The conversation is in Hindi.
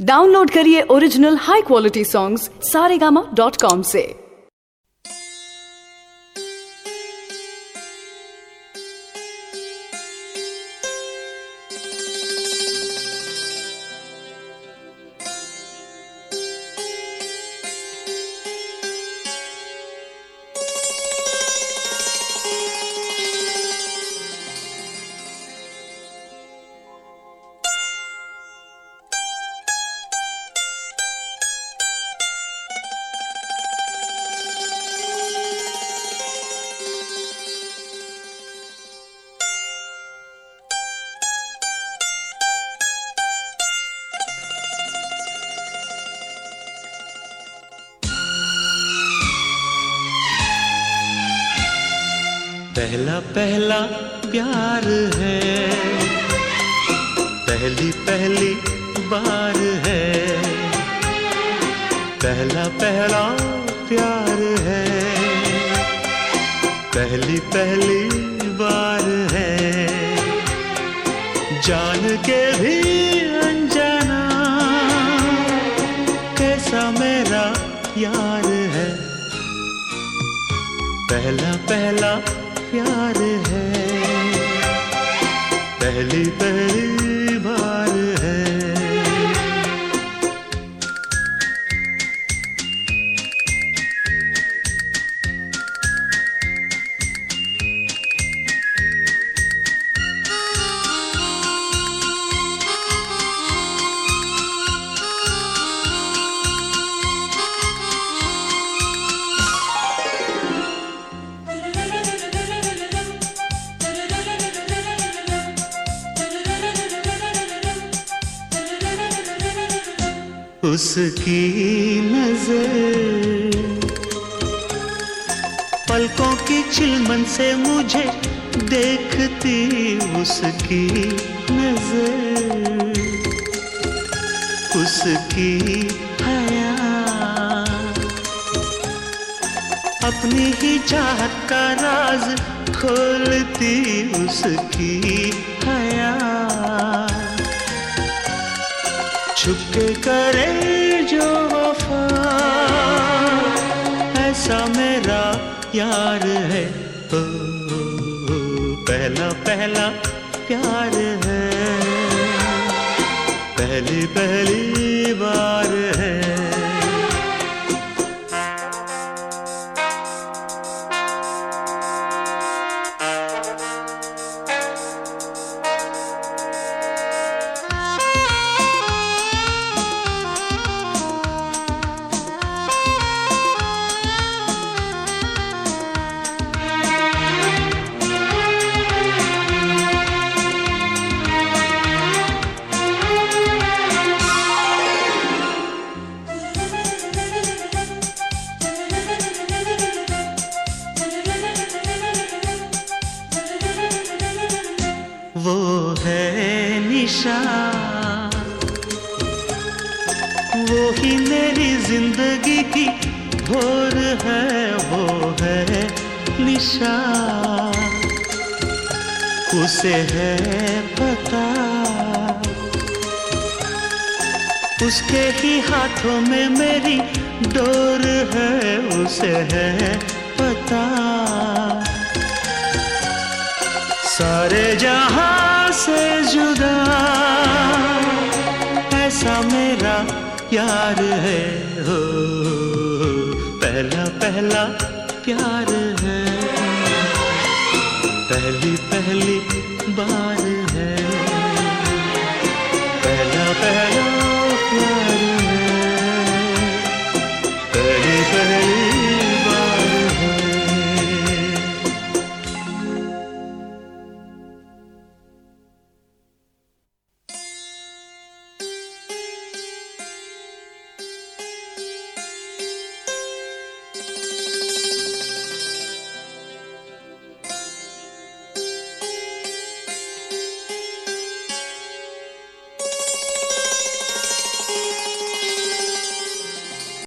डाउनलोड करिए original high quality songs Saregama dot com से। पहला पहला प्यार है। पहली पहली बार है। पहला पहला प्यार है। पहली पहली बार है। जान के भी अनजाना कैसा मेरा यार है। पहला पहला प्यार है। पहली पहली उसकी नज़र। पलकों की चिलमन से मुझे देखती उसकी नज़र। उसकी हया। अपनी ही चाहत का राज खोलती उसकी हया। छुपके करे जो वफा। ऐसा मेरा यार है। ओ, ओ, पहला पहला प्यार है। पहली पहली बार निशा वो ही मेरी ज़िंदगी की भोर है, वो है निशा। उसे है पता। उसके ही हाथों में मेरी डोर है, उसे है पता। सारे जहाँ से जुदा। ऐसा मेरा प्यार है हो पहला पहला प्यार है। पहली पहली